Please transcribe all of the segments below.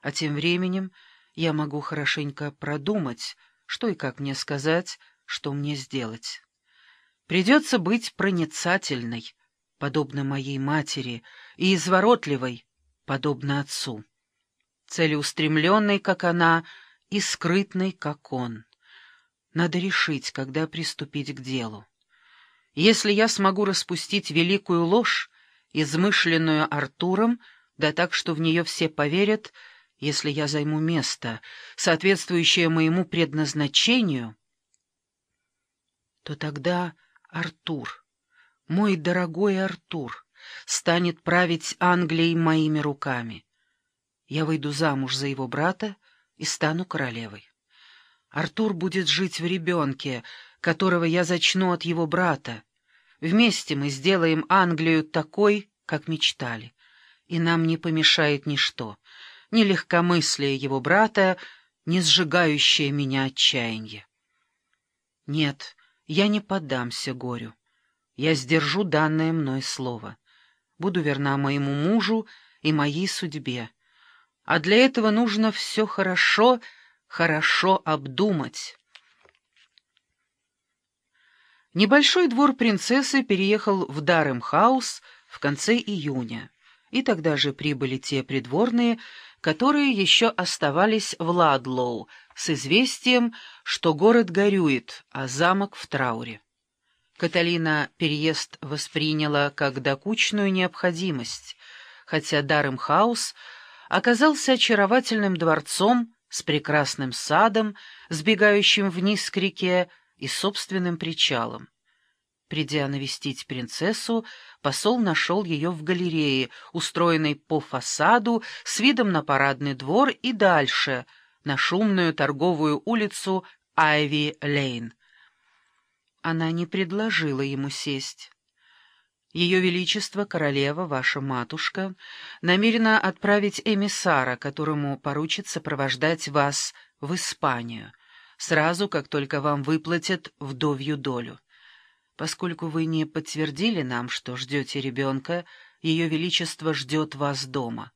А тем временем я могу хорошенько продумать, что и как мне сказать, что мне сделать. Придется быть проницательной, подобно моей матери, и изворотливой, подобно отцу. Целеустремленной, как она, и скрытной, как он. Надо решить, когда приступить к делу. Если я смогу распустить великую ложь, измышленную Артуром, да так, что в нее все поверят, если я займу место, соответствующее моему предназначению, то тогда Артур, мой дорогой Артур, станет править Англией моими руками. Я выйду замуж за его брата и стану королевой. Артур будет жить в ребенке, которого я зачну от его брата. Вместе мы сделаем Англию такой, как мечтали, и нам не помешает ничто, ни легкомыслие его брата, ни сжигающее меня отчаяние. Нет, я не поддамся горю. Я сдержу данное мной слово. Буду верна моему мужу и моей судьбе. А для этого нужно все хорошо, хорошо обдумать. Небольшой двор принцессы переехал в Даремхаус в конце июня, и тогда же прибыли те придворные, которые еще оставались в Ладлоу с известием, что город горюет, а замок в трауре. Каталина переезд восприняла как докучную необходимость, хотя Даремхаус оказался очаровательным дворцом с прекрасным садом, сбегающим вниз к реке, и собственным причалом. Придя навестить принцессу, посол нашел ее в галерее, устроенной по фасаду, с видом на парадный двор и дальше, на шумную торговую улицу Айви-Лейн. Она не предложила ему сесть. Ее Величество, королева, ваша матушка, намерена отправить эмиссара, которому поручит сопровождать вас в Испанию сразу, как только вам выплатят вдовью долю. Поскольку вы не подтвердили нам, что ждете ребенка, Ее Величество ждет вас дома».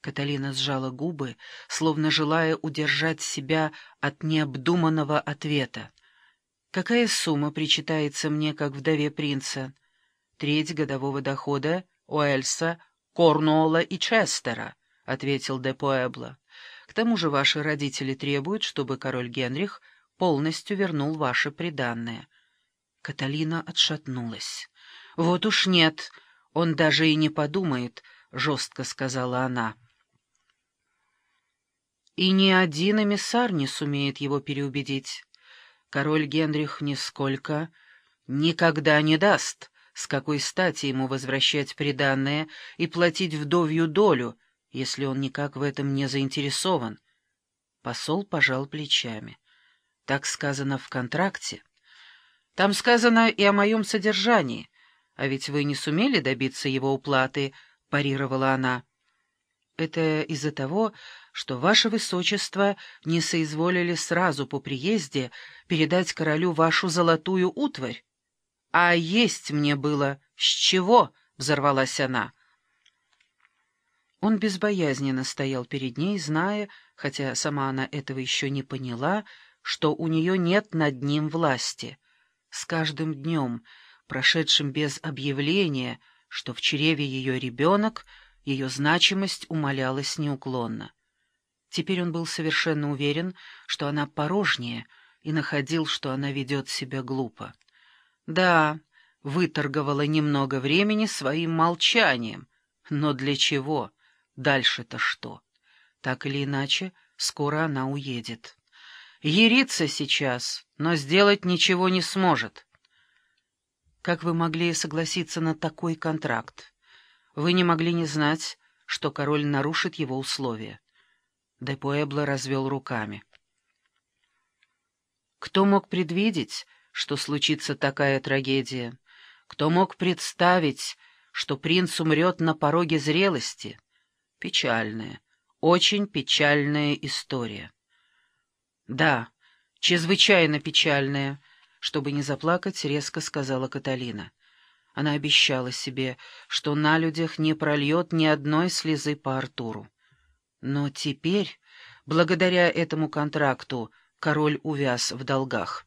Каталина сжала губы, словно желая удержать себя от необдуманного ответа. «Какая сумма причитается мне, как вдове принца? Треть годового дохода Уэльса, Корнуолла и Честера», — ответил де Пуэбло. К тому же ваши родители требуют, чтобы король Генрих полностью вернул ваше приданное. Каталина отшатнулась. — Вот уж нет, он даже и не подумает, — жестко сказала она. И ни один эмиссар не сумеет его переубедить. Король Генрих нисколько никогда не даст, с какой стати ему возвращать приданное и платить вдовью долю, если он никак в этом не заинтересован. Посол пожал плечами. Так сказано в контракте. Там сказано и о моем содержании. А ведь вы не сумели добиться его уплаты, — парировала она. Это из-за того, что ваше высочество не соизволили сразу по приезде передать королю вашу золотую утварь. А есть мне было с чего, — взорвалась она. Он безбоязненно стоял перед ней, зная, хотя сама она этого еще не поняла, что у нее нет над ним власти. С каждым днем, прошедшим без объявления, что в чреве ее ребенок, ее значимость умалялась неуклонно. Теперь он был совершенно уверен, что она порожнее, и находил, что она ведет себя глупо. Да, выторговала немного времени своим молчанием, но для чего? Дальше-то что? Так или иначе, скоро она уедет. Ерится сейчас, но сделать ничего не сможет. Как вы могли согласиться на такой контракт? Вы не могли не знать, что король нарушит его условия. Де Пуэбло развел руками. Кто мог предвидеть, что случится такая трагедия? Кто мог представить, что принц умрет на пороге зрелости? Печальная, очень печальная история. Да, чрезвычайно печальная, чтобы не заплакать, резко сказала Каталина. Она обещала себе, что на людях не прольет ни одной слезы по Артуру. Но теперь, благодаря этому контракту, король увяз в долгах.